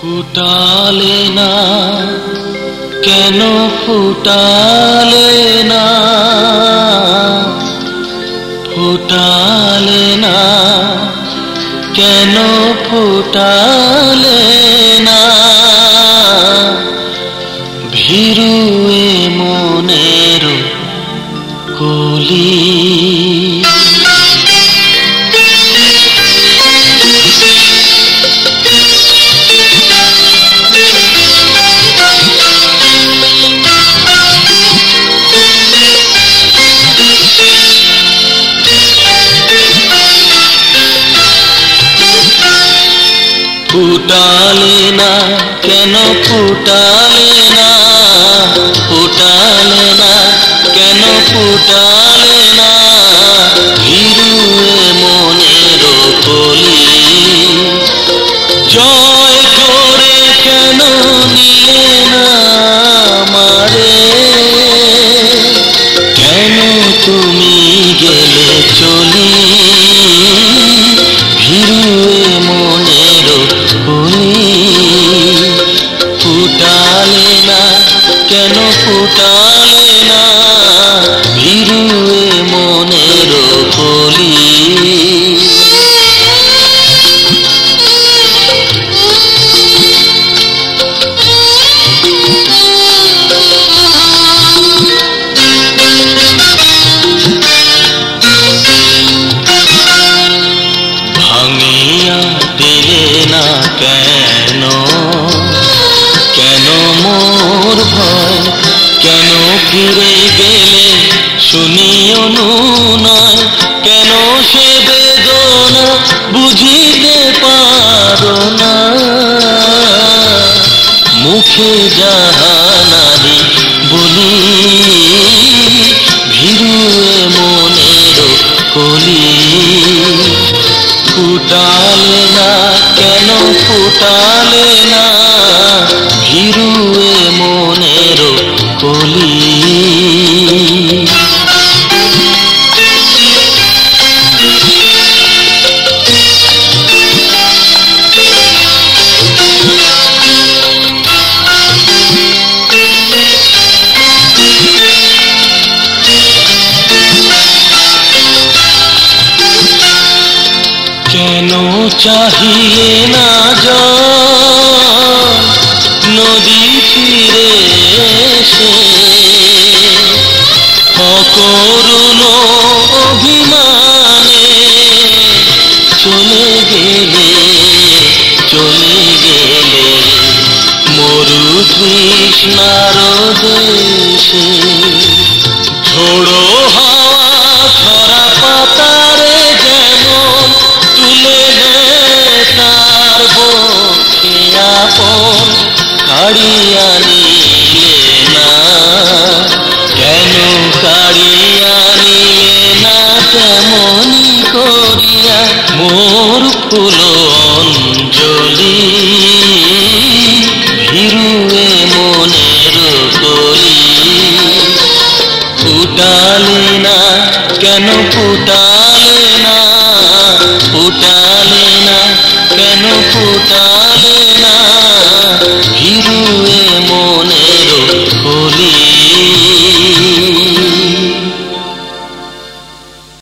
ফুটালে না কেন ফুটালে না? ফুটালে না কেন ফুটালে না? ভীরুয়ে ফুটালে না, কেন ফুটালে না? ফুটালে না, কেন ফুটালে না? ভিড়ুয়ে মনের কলি। জয় করে কেন নিলে না মারে কেন তুমি ফুটালে না? ভিড়ুয়ে মনের কলি। ভাঙিয়া দিলে না কেন ফিরে গেলে শুনি অনুনয় কেন সে বেদনা বুঝিতে পারো না? মুখে জাহানারি বলি, ভিড়ুয়ে মনের কলি। ফুটালে না, কেন ফুটালে না? ভিড়ুয়ে মনের কলি। কেন চাহিয়ে না জল নদী ফিরে এসে অকরুণ অভিমানে চলে গেলে চলে গেলে মরু তৃষ্ণার দেশে নিলে না। কেন কাড়িয়া নিলে না তেমনি করিয়া? মোর ফুল অঞ্জলি ভিড়ুয়ে মনের কলি ফুটালে না, কেন ফুটালে না? ফুটালে না, কেন ফুটালে না? ভিড়ুয়ে মনের কলি